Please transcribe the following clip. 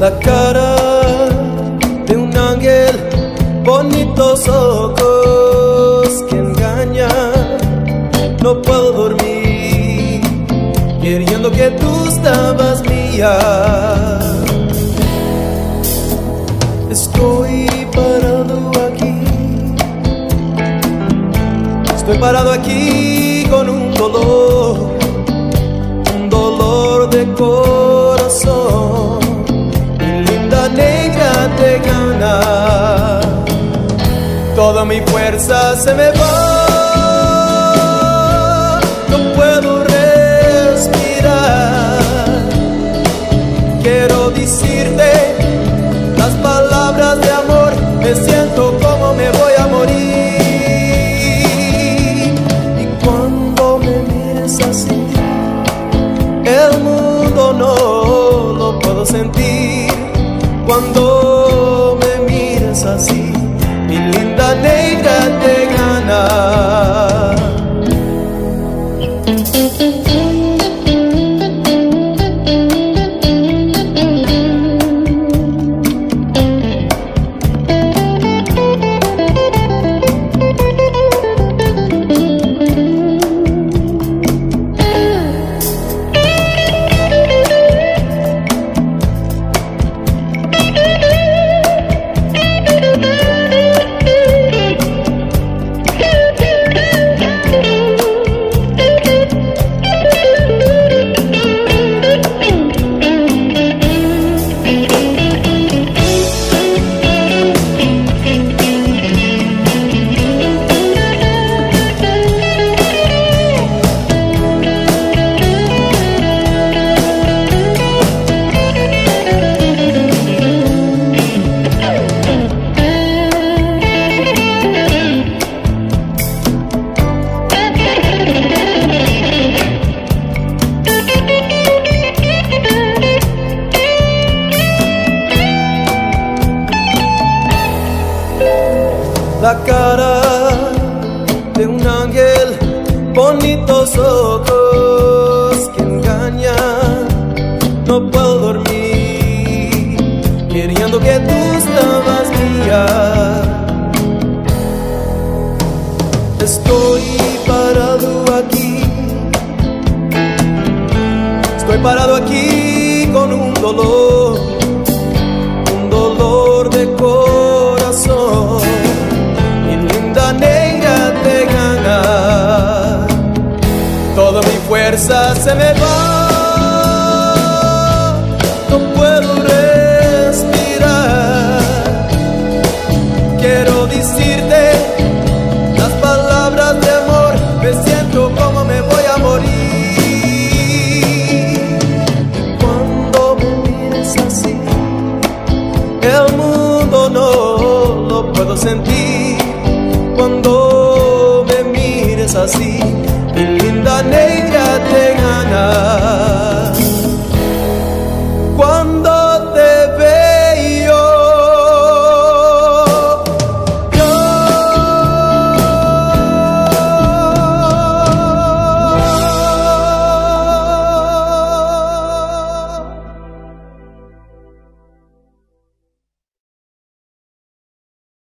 la cara de un ángel, bonitos ojos que engañan. No puedo dormir, queriendo que tú estabas mía. Estoy parado aquí, estoy parado aquí con un te gana, toda mi fuerza se me va. No puedo respirar. Quiero decirte las palabras de amor. Me siento como me voy a morir. Y cuando me mires así, el mundo no lo puedo sentir. Cuando Sasi, Ilinda Neida Day. La cara de un ángel, bonitos ojos que engañan. No puedo dormir, queriendo que tú estabas mía. Estoy parado aquí, estoy parado aquí con un dolor, fuerza se me va. No puedo respirar. Quiero decirte las palabras de amor. Me siento como me voy a morir. Cuando me mires así, el mundo no lo puedo sentir cuando me mires así, mi linda negra enough.